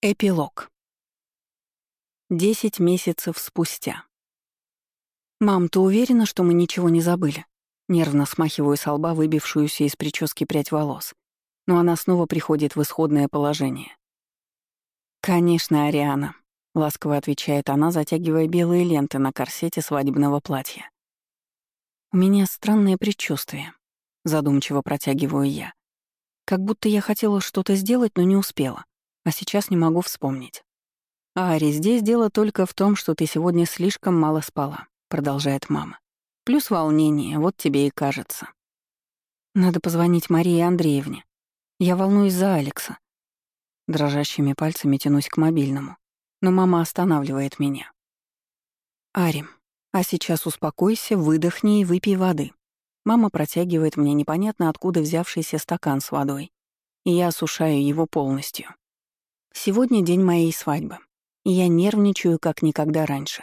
Эпилог. Десять месяцев спустя. «Мам, ты уверена, что мы ничего не забыли?» Нервно смахиваю с лба выбившуюся из прически прядь волос. Но она снова приходит в исходное положение. «Конечно, Ариана», — ласково отвечает она, затягивая белые ленты на корсете свадебного платья. «У меня странное предчувствие», — задумчиво протягиваю я. «Как будто я хотела что-то сделать, но не успела а сейчас не могу вспомнить. «Ари, здесь дело только в том, что ты сегодня слишком мало спала», — продолжает мама. «Плюс волнение, вот тебе и кажется». «Надо позвонить Марии Андреевне. Я волнуюсь за Алекса». Дрожащими пальцами тянусь к мобильному, но мама останавливает меня. «Ари, а сейчас успокойся, выдохни и выпей воды». Мама протягивает мне непонятно откуда взявшийся стакан с водой, и я осушаю его полностью. Сегодня день моей свадьбы, и я нервничаю, как никогда раньше.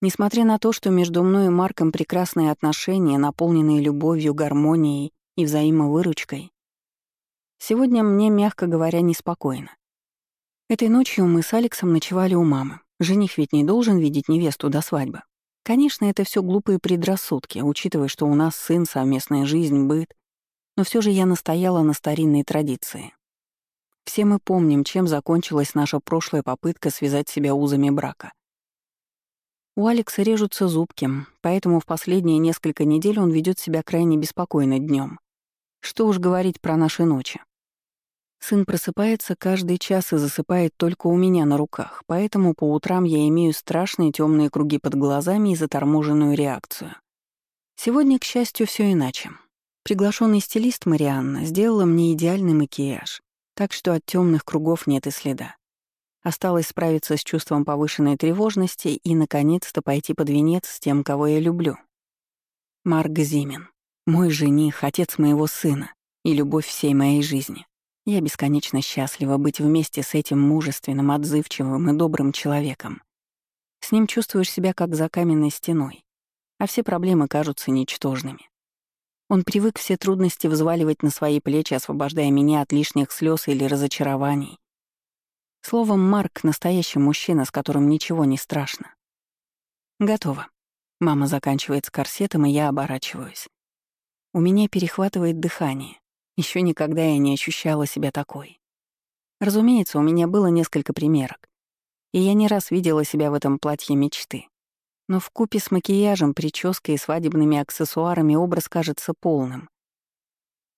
Несмотря на то, что между мной и Марком прекрасные отношения, наполненные любовью, гармонией и взаимовыручкой, сегодня мне, мягко говоря, неспокойно. Этой ночью мы с Алексом ночевали у мамы. Жених ведь не должен видеть невесту до свадьбы. Конечно, это все глупые предрассудки, учитывая, что у нас сын, совместная жизнь, быт. Но все же я настояла на старинной традиции. Все мы помним, чем закончилась наша прошлая попытка связать себя узами брака. У Алекса режутся зубки, поэтому в последние несколько недель он ведет себя крайне беспокойно днем. Что уж говорить про наши ночи. Сын просыпается каждый час и засыпает только у меня на руках, поэтому по утрам я имею страшные темные круги под глазами и заторможенную реакцию. Сегодня, к счастью, все иначе. Приглашенный стилист Марианна сделала мне идеальный макияж так что от темных кругов нет и следа. Осталось справиться с чувством повышенной тревожности и, наконец-то, пойти под венец с тем, кого я люблю. Марк Зимин. Мой жених, отец моего сына и любовь всей моей жизни. Я бесконечно счастлива быть вместе с этим мужественным, отзывчивым и добрым человеком. С ним чувствуешь себя как за каменной стеной, а все проблемы кажутся ничтожными. Он привык все трудности взваливать на свои плечи, освобождая меня от лишних слез или разочарований. Словом, Марк — настоящий мужчина, с которым ничего не страшно. Готово. Мама заканчивает с корсетом, и я оборачиваюсь. У меня перехватывает дыхание. Еще никогда я не ощущала себя такой. Разумеется, у меня было несколько примерок. И я не раз видела себя в этом платье мечты. Но в купе с макияжем, прической и свадебными аксессуарами образ кажется полным.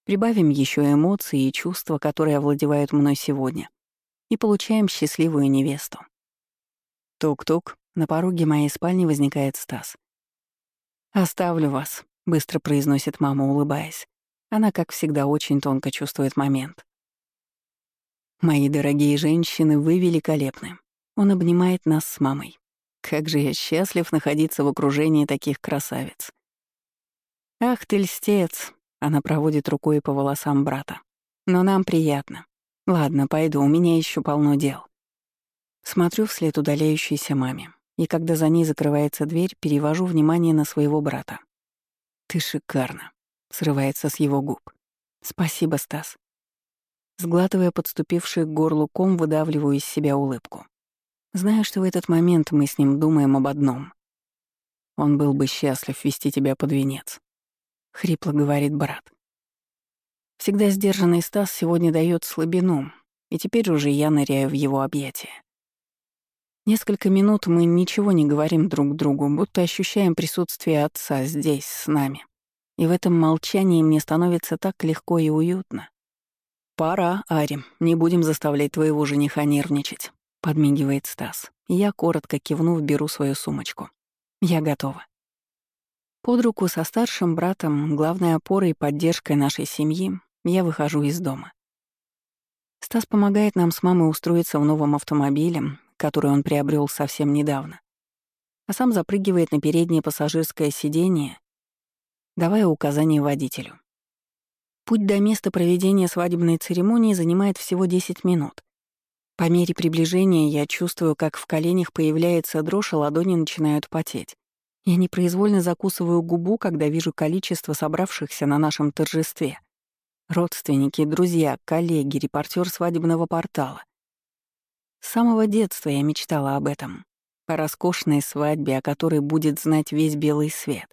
Прибавим еще эмоции и чувства, которые овладевают мной сегодня, и получаем счастливую невесту. Тук-тук, на пороге моей спальни возникает Стас. «Оставлю вас», — быстро произносит мама, улыбаясь. Она, как всегда, очень тонко чувствует момент. «Мои дорогие женщины, вы великолепны». Он обнимает нас с мамой. Как же я счастлив находиться в окружении таких красавиц. Ах ты льстец, она проводит рукой по волосам брата. Но нам приятно. Ладно, пойду, у меня еще полно дел. Смотрю вслед удаляющейся маме, и когда за ней закрывается дверь, перевожу внимание на своего брата. «Ты шикарно», — срывается с его губ. «Спасибо, Стас». Сглатывая подступивший к горлу ком, выдавливаю из себя улыбку. Знаю, что в этот момент мы с ним думаем об одном. Он был бы счастлив вести тебя под венец. Хрипло говорит брат. Всегда сдержанный Стас сегодня дает слабину, и теперь уже я ныряю в его объятия. Несколько минут мы ничего не говорим друг другу, будто ощущаем присутствие отца здесь, с нами. И в этом молчании мне становится так легко и уютно. «Пора, Ари, не будем заставлять твоего жениха нервничать». Подмигивает Стас. Я, коротко кивнув, беру свою сумочку. Я готова. Под руку со старшим братом, главной опорой и поддержкой нашей семьи, я выхожу из дома. Стас помогает нам с мамой устроиться в новом автомобиле, который он приобрел совсем недавно, а сам запрыгивает на переднее пассажирское сиденье, давая указания водителю. Путь до места проведения свадебной церемонии занимает всего 10 минут, по мере приближения я чувствую, как в коленях появляется дрожь, а ладони начинают потеть. Я непроизвольно закусываю губу, когда вижу количество собравшихся на нашем торжестве. Родственники, друзья, коллеги, репортер свадебного портала. С самого детства я мечтала об этом. О роскошной свадьбе, о которой будет знать весь белый свет.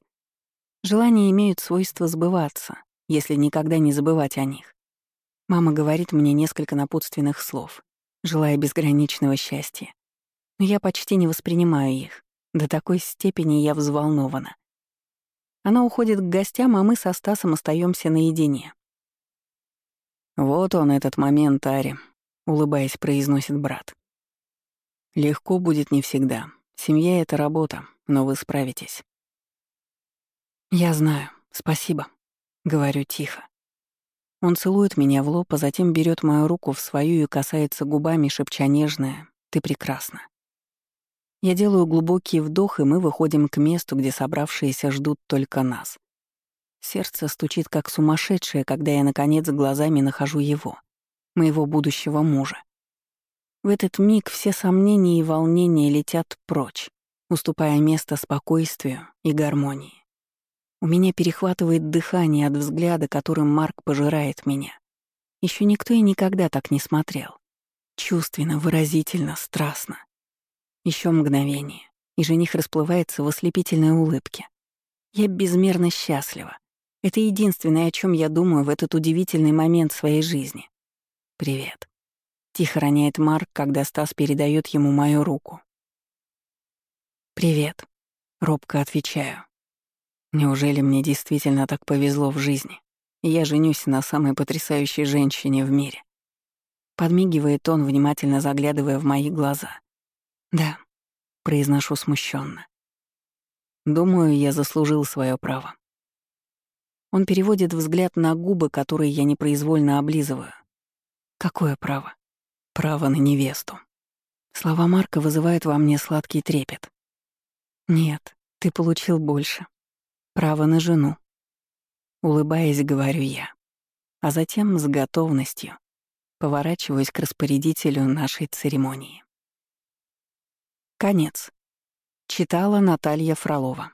Желания имеют свойство сбываться, если никогда не забывать о них. Мама говорит мне несколько напутственных слов, желая безграничного счастья. Но я почти не воспринимаю их. До такой степени я взволнована. Она уходит к гостям, а мы со Стасом остаемся наедине. «Вот он, этот момент, Ари», — улыбаясь, произносит брат. Легко будет не всегда. Семья — это работа, но вы справитесь. Я знаю, спасибо, — говорю тихо. Он целует меня в лоб, а затем берет мою руку в свою и касается губами, шепча нежное «Ты прекрасна». Я делаю глубокий вдох, и мы выходим к месту, где собравшиеся ждут только нас. Сердце стучит как сумасшедшее, когда я, наконец, глазами нахожу его, моего будущего мужа. В этот миг все сомнения и волнения летят прочь, уступая место спокойствию и гармонии. У меня перехватывает дыхание от взгляда, которым Марк пожирает меня. Еще никто и никогда так не смотрел. Чувственно, выразительно, страстно. Еще мгновение, и жених расплывается в ослепительной улыбке. Я безмерно счастлива. Это единственное, о чем я думаю в этот удивительный момент своей жизни. Привет. Тихо роняет Марк, когда Стас передает ему мою руку. «Привет», — робко отвечаю. «Неужели мне действительно так повезло в жизни? Я женюсь на самой потрясающей женщине в мире?» Подмигивает он, внимательно заглядывая в мои глаза. «Да», — произношу смущенно. «Думаю, я заслужил свое право». Он переводит взгляд на губы, которые я непроизвольно облизываю. «Какое право?» право на невесту. Слова Марка вызывают во мне сладкий трепет. Нет, ты получил больше. Право на жену. Улыбаясь, говорю я. А затем с готовностью поворачиваюсь к распорядителю нашей церемонии. Конец. Читала Наталья Фролова.